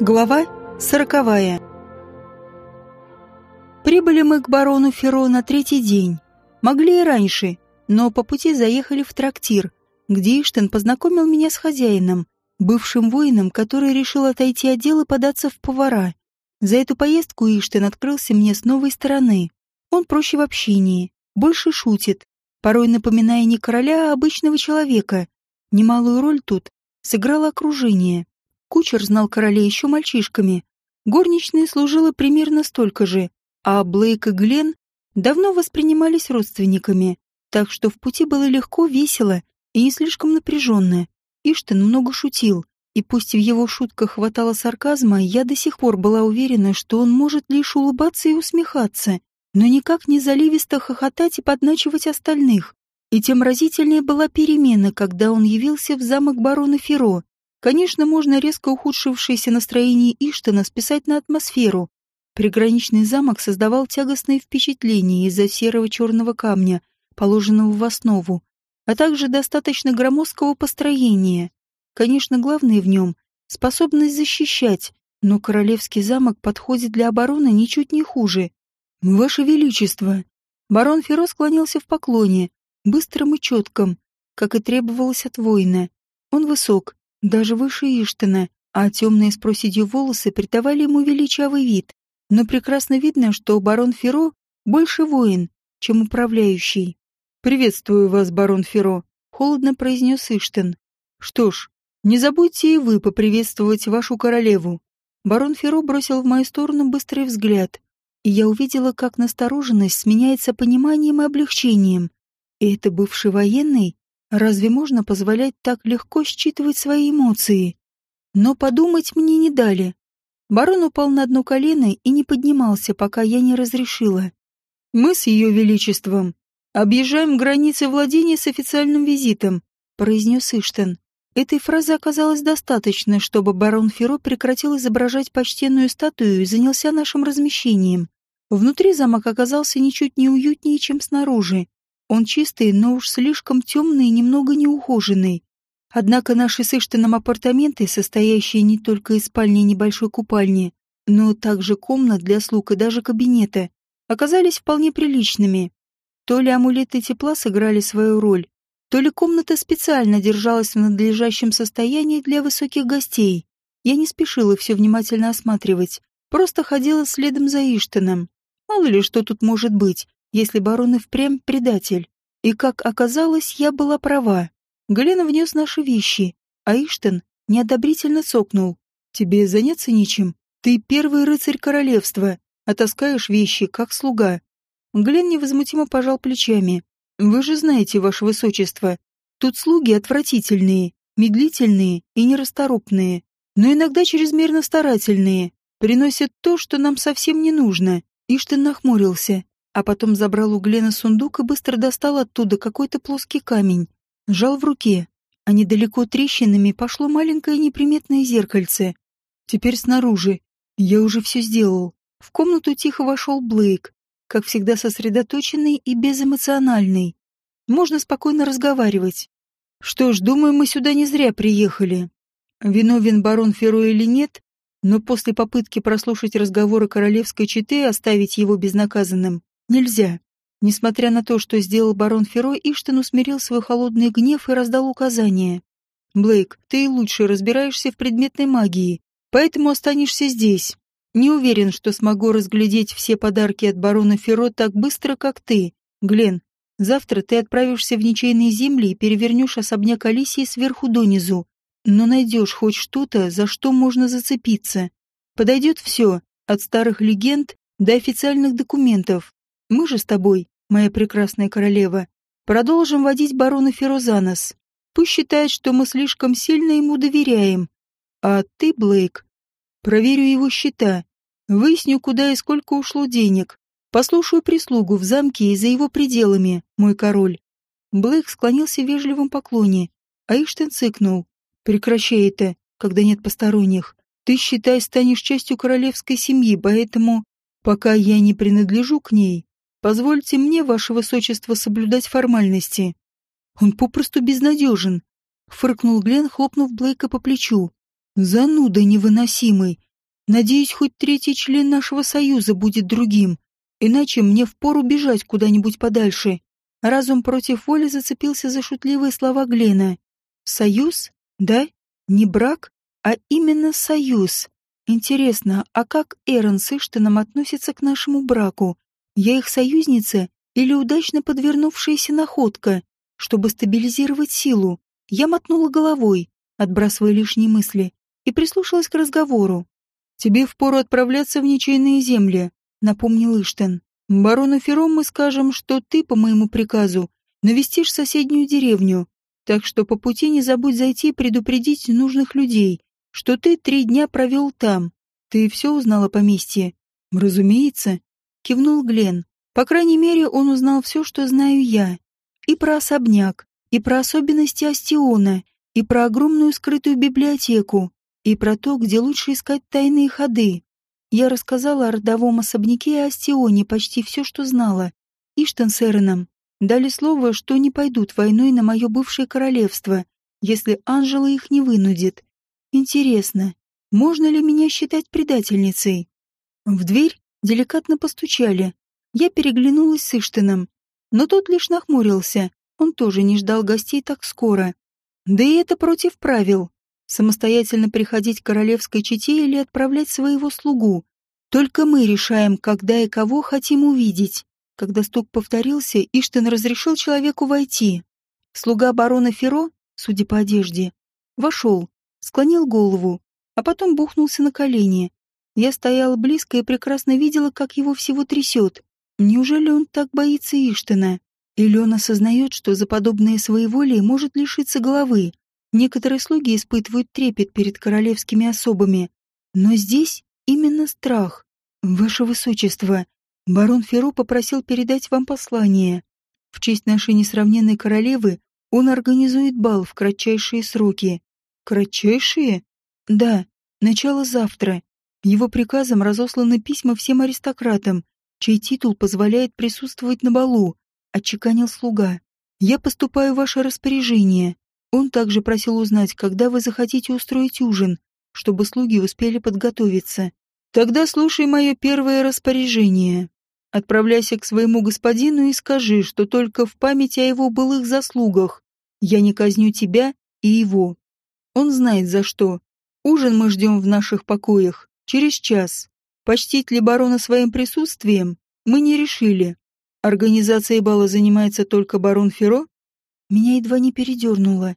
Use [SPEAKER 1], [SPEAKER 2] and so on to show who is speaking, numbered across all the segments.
[SPEAKER 1] Глава сороковая. Прибыли мы к барону Феро на третий день. Могли и раньше, но по пути заехали в трактир, где Иштен познакомил меня с хозяином, бывшим воином, который решил отойти от дела и податься в повара. За эту поездку Иштен открылся мне с новой стороны. Он проще в общении, больше шутит, порой напоминая не короля, а обычного человека. Немалую роль тут сыграло окружение. Кучер знал короля еще мальчишками. Горничная служила примерно столько же, а Блейк и Глен давно воспринимались родственниками, так что в пути было легко, весело и не слишком напряженно. Иштен много шутил, и пусть в его шутках хватало сарказма, я до сих пор была уверена, что он может лишь улыбаться и усмехаться, но никак не заливисто хохотать и подначивать остальных. И тем разительнее была перемена, когда он явился в замок барона Феро. Конечно, можно резко ухудшившееся настроение Иштана списать на атмосферу. Приграничный замок создавал тягостное впечатление из-за серого черного камня, положенного в основу, а также достаточно громоздкого построения. Конечно, главное в нем — способность защищать, но королевский замок подходит для обороны ничуть не хуже. «Ваше Величество!» Барон Феро склонился в поклоне, быстрым и четком, как и требовалось от воина. Он высок, даже выше Иштена, а темные с проседью волосы придавали ему величавый вид. Но прекрасно видно, что барон Феро больше воин, чем управляющий. «Приветствую вас, барон Феро», — холодно произнес Иштен. «Что ж, не забудьте и вы поприветствовать вашу королеву». Барон Феро бросил в мою сторону быстрый взгляд, и я увидела, как настороженность сменяется пониманием и облегчением. И это бывший военный Разве можно позволять так легко считывать свои эмоции? Но подумать мне не дали. Барон упал на одно колено и не поднимался, пока я не разрешила. «Мы с ее величеством объезжаем границы владения с официальным визитом», произнес Иштен. Этой фразы оказалось достаточно, чтобы барон Феро прекратил изображать почтенную статую и занялся нашим размещением. Внутри замок оказался ничуть не уютнее, чем снаружи. Он чистый, но уж слишком темный и немного неухоженный. Однако наши с Иштином апартаменты, состоящие не только из спальни и небольшой купальни, но также комнат для слуг и даже кабинета, оказались вполне приличными. То ли амулеты тепла сыграли свою роль, то ли комната специально держалась в надлежащем состоянии для высоких гостей. Я не спешила все внимательно осматривать, просто ходила следом за Иштином. Мало ли что тут может быть, если барон и впрямь предатель. И, как оказалось, я была права. Галена внес наши вещи, а Иштен неодобрительно цокнул. «Тебе заняться нечем? Ты первый рыцарь королевства, а таскаешь вещи, как слуга». Глен невозмутимо пожал плечами. «Вы же знаете, ваше высочество, тут слуги отвратительные, медлительные и нерасторопные, но иногда чрезмерно старательные, приносят то, что нам совсем не нужно». Иштен нахмурился а потом забрал у Глена сундук и быстро достал оттуда какой-то плоский камень. Жал в руке, а недалеко трещинами пошло маленькое неприметное зеркальце. Теперь снаружи. Я уже все сделал. В комнату тихо вошел Блейк, как всегда сосредоточенный и безэмоциональный. Можно спокойно разговаривать. Что ж, думаю, мы сюда не зря приехали. Виновен барон Феро или нет, но после попытки прослушать разговоры королевской четы и оставить его безнаказанным, Нельзя. Несмотря на то, что сделал барон Ферой, Иштен усмирил свой холодный гнев и раздал указания. «Блейк, ты лучше разбираешься в предметной магии, поэтому останешься здесь. Не уверен, что смогу разглядеть все подарки от барона Феро так быстро, как ты. Глен, завтра ты отправишься в ничейные земли и перевернешь особняк Алисии сверху донизу. Но найдешь хоть что-то, за что можно зацепиться. Подойдет все, от старых легенд до официальных документов. Мы же с тобой, моя прекрасная королева, продолжим водить барона Ферозанос. Пусть считает, что мы слишком сильно ему доверяем. А ты, Блейк, проверю его счета, выясню, куда и сколько ушло денег, послушаю прислугу в замке и за его пределами, мой король. Блейк склонился в вежливом поклоне, а Иштен цыкнул. Прекращай это, когда нет посторонних. Ты, считай, станешь частью королевской семьи, поэтому, пока я не принадлежу к ней, Позвольте мне, ваше высочество, соблюдать формальности. Он попросту безнадежен, фыркнул Глен, хлопнув Блейка по плечу. Зануда невыносимый. Надеюсь, хоть третий член нашего союза будет другим, иначе мне впору бежать куда-нибудь подальше. Разум против воли зацепился за шутливые слова Глена. Союз? Да? Не брак, а именно союз. Интересно, а как Эрон с Иштоном относятся к нашему браку? Я их союзница или удачно подвернувшаяся находка, чтобы стабилизировать силу? Я мотнула головой, отбрасывая лишние мысли, и прислушалась к разговору. «Тебе впору отправляться в ничейные земли», — напомнил Иштен. «Барону Фером мы скажем, что ты, по моему приказу, навестишь соседнюю деревню, так что по пути не забудь зайти и предупредить нужных людей, что ты три дня провел там. Ты все узнала о поместье? Разумеется, кивнул Глен. По крайней мере, он узнал все, что знаю я. И про особняк, и про особенности Астиона, и про огромную скрытую библиотеку, и про то, где лучше искать тайные ходы. Я рассказала о родовом особняке и Астионе почти все, что знала. Иштан с Эреном дали слово, что не пойдут войной на мое бывшее королевство, если Анжела их не вынудит. Интересно, можно ли меня считать предательницей? В дверь деликатно постучали. Я переглянулась с Иштином, но тот лишь нахмурился. Он тоже не ждал гостей так скоро. Да и это против правил. Самостоятельно приходить к королевской чете или отправлять своего слугу. Только мы решаем, когда и кого хотим увидеть. Когда стук повторился, Иштин разрешил человеку войти. Слуга барона Феро, судя по одежде, вошел, склонил голову, а потом бухнулся на колени. Я стояла близко и прекрасно видела, как его всего трясет. Неужели он так боится Иштина? Или он осознает, что за подобное своеволие может лишиться головы? Некоторые слуги испытывают трепет перед королевскими особами. Но здесь именно страх. Ваше Высочество, барон Ферро попросил передать вам послание. В честь нашей несравненной королевы он организует бал в кратчайшие сроки. Кратчайшие? Да, начало завтра. Его приказом разосланы письма всем аристократам, чей титул позволяет присутствовать на балу, отчеканил слуга. Я поступаю в ваше распоряжение. Он также просил узнать, когда вы захотите устроить ужин, чтобы слуги успели подготовиться. Тогда слушай мое первое распоряжение. Отправляйся к своему господину и скажи, что только в память о его былых заслугах я не казню тебя и его. Он знает за что. Ужин мы ждем в наших покоях. Через час. Почтить ли барона своим присутствием, мы не решили. Организацией бала занимается только барон Феро? Меня едва не передернуло.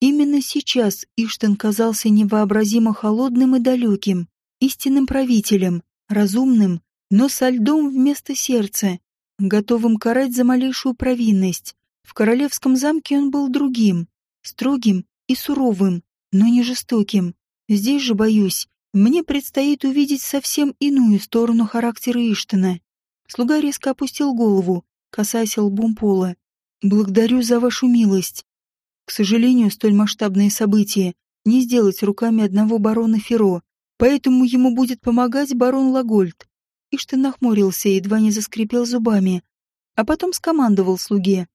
[SPEAKER 1] Именно сейчас Иштен казался невообразимо холодным и далеким, истинным правителем, разумным, но со льдом вместо сердца, готовым карать за малейшую провинность. В королевском замке он был другим, строгим и суровым, но не жестоким. Здесь же, боюсь, мне предстоит увидеть совсем иную сторону характера Иштана. Слуга резко опустил голову, касаясь лбом пола. «Благодарю за вашу милость. К сожалению, столь масштабные события не сделать руками одного барона Феро, поэтому ему будет помогать барон Лагольд». Иштан нахмурился и едва не заскрипел зубами, а потом скомандовал слуге.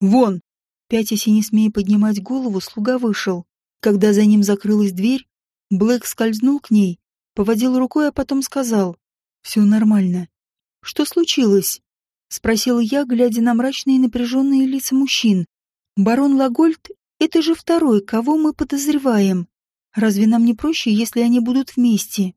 [SPEAKER 1] «Вон!» Пятясь и не смея поднимать голову, слуга вышел. Когда за ним закрылась дверь, Блэк скользнул к ней, поводил рукой, а потом сказал «Все нормально». «Что случилось?» — спросила я, глядя на мрачные напряженные лица мужчин. «Барон Лагольд — это же второй, кого мы подозреваем. Разве нам не проще, если они будут вместе?»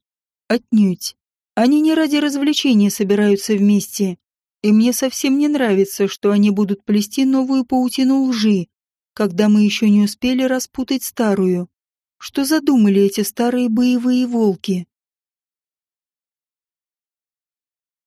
[SPEAKER 1] «Отнюдь. Они не ради развлечения собираются вместе. И мне совсем не нравится, что они будут плести новую паутину лжи, когда мы еще не успели распутать старую. Что задумали эти старые боевые волки?